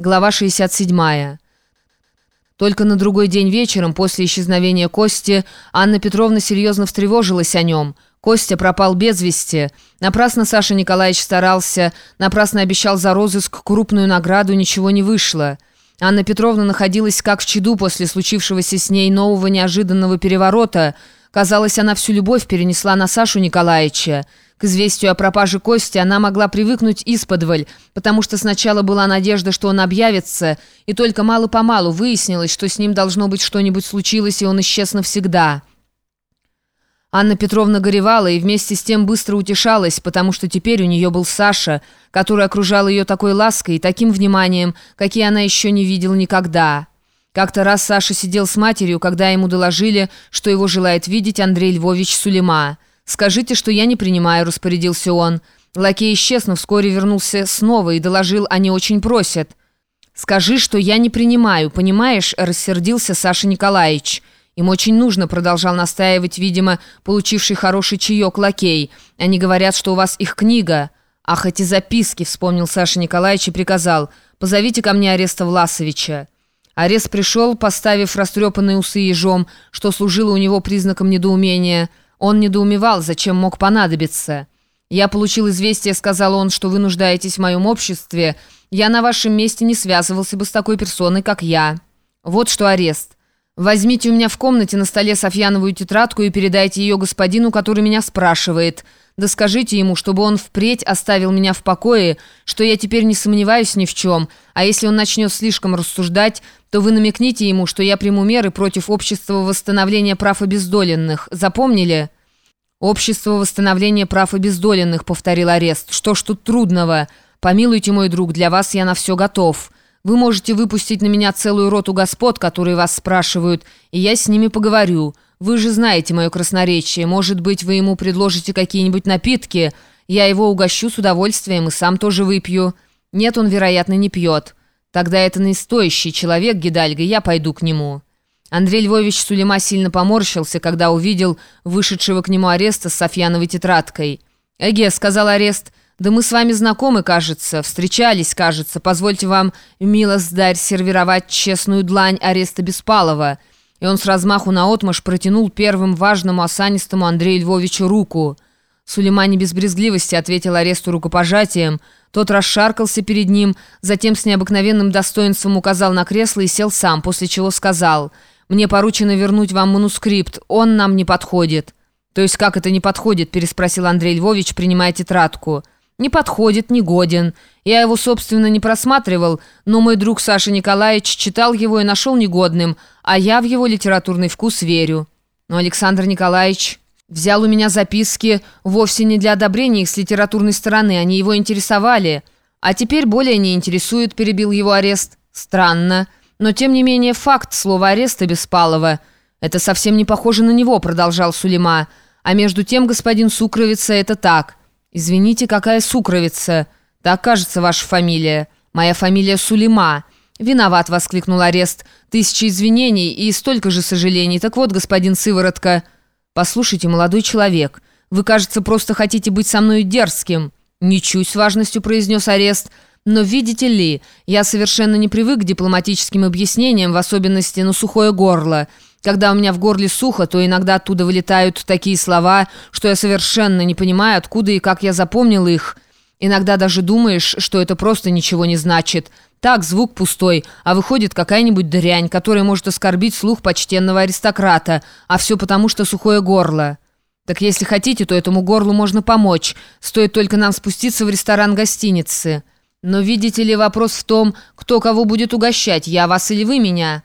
Глава 67. Только на другой день вечером, после исчезновения Кости, Анна Петровна серьезно встревожилась о нем. Костя пропал без вести. Напрасно Саша Николаевич старался, напрасно обещал за розыск крупную награду, ничего не вышло. Анна Петровна находилась как в чаду после случившегося с ней нового неожиданного переворота. Казалось, она всю любовь перенесла на Сашу Николаевича. К известию о пропаже Кости она могла привыкнуть исподволь, потому что сначала была надежда, что он объявится, и только мало-помалу выяснилось, что с ним должно быть что-нибудь случилось, и он исчез навсегда. Анна Петровна горевала и вместе с тем быстро утешалась, потому что теперь у нее был Саша, который окружал ее такой лаской и таким вниманием, какие она еще не видела никогда. Как-то раз Саша сидел с матерью, когда ему доложили, что его желает видеть Андрей Львович Сулейма. «Скажите, что я не принимаю», — распорядился он. Лакей исчез, но вскоре вернулся снова и доложил, они очень просят. «Скажи, что я не принимаю, понимаешь?» — рассердился Саша Николаевич. «Им очень нужно», — продолжал настаивать, видимо, получивший хороший чаек лакей. «Они говорят, что у вас их книга». «Ах, эти записки!» — вспомнил Саша Николаевич и приказал. «Позовите ко мне Ареста Власовича». Арест пришел, поставив растрепанные усы ежом, что служило у него признаком недоумения — он недоумевал, зачем мог понадобиться. «Я получил известие», — сказал он, — «что вы нуждаетесь в моем обществе. Я на вашем месте не связывался бы с такой персоной, как я. Вот что арест. Возьмите у меня в комнате на столе Софьяновую тетрадку и передайте ее господину, который меня спрашивает. Да скажите ему, чтобы он впредь оставил меня в покое, что я теперь не сомневаюсь ни в чем, а если он начнет слишком рассуждать, то вы намекните ему, что я приму меры против общества восстановления прав обездоленных. Запомнили?» «Общество восстановления прав обездоленных», — повторил арест. «Что ж тут трудного? Помилуйте, мой друг, для вас я на все готов». Вы можете выпустить на меня целую роту господ, которые вас спрашивают, и я с ними поговорю. Вы же знаете мое красноречие. Может быть, вы ему предложите какие-нибудь напитки? Я его угощу с удовольствием и сам тоже выпью. Нет, он, вероятно, не пьет. Тогда это настоящий человек, Гидальга, я пойду к нему». Андрей Львович Сулейма сильно поморщился, когда увидел вышедшего к нему ареста с Софьяновой тетрадкой. «Эге», — сказал арест, — «Да мы с вами знакомы, кажется, встречались, кажется. Позвольте вам, милостдарь, сервировать честную длань ареста Беспалова». И он с размаху наотмашь протянул первым важному осанистому Андрею Львовичу руку. Сулейман не без брезгливости ответил аресту рукопожатием. Тот расшаркался перед ним, затем с необыкновенным достоинством указал на кресло и сел сам, после чего сказал «Мне поручено вернуть вам манускрипт, он нам не подходит». «То есть как это не подходит?» – переспросил Андрей Львович, принимая тетрадку. «Не подходит, не годен. Я его, собственно, не просматривал, но мой друг Саша Николаевич читал его и нашел негодным, а я в его литературный вкус верю. Но Александр Николаевич взял у меня записки вовсе не для одобрения их с литературной стороны, они его интересовали. А теперь более не интересует, перебил его арест. Странно. Но, тем не менее, факт слова ареста Беспалова. Это совсем не похоже на него, продолжал Сулейма. А между тем, господин Сукровица, это так». «Извините, какая Сукровица? Так кажется ваша фамилия. Моя фамилия Сулейма». «Виноват», — воскликнул арест. «Тысячи извинений и столько же сожалений. Так вот, господин Сыворотка...» «Послушайте, молодой человек, вы, кажется, просто хотите быть со мной дерзким». «Ничуть с важностью», — произнес арест. «Но видите ли, я совершенно не привык к дипломатическим объяснениям, в особенности на сухое горло». Когда у меня в горле сухо, то иногда оттуда вылетают такие слова, что я совершенно не понимаю, откуда и как я запомнил их. Иногда даже думаешь, что это просто ничего не значит. Так, звук пустой, а выходит какая-нибудь дрянь, которая может оскорбить слух почтенного аристократа, а все потому, что сухое горло. Так если хотите, то этому горлу можно помочь. Стоит только нам спуститься в ресторан гостиницы. Но видите ли, вопрос в том, кто кого будет угощать, я вас или вы меня».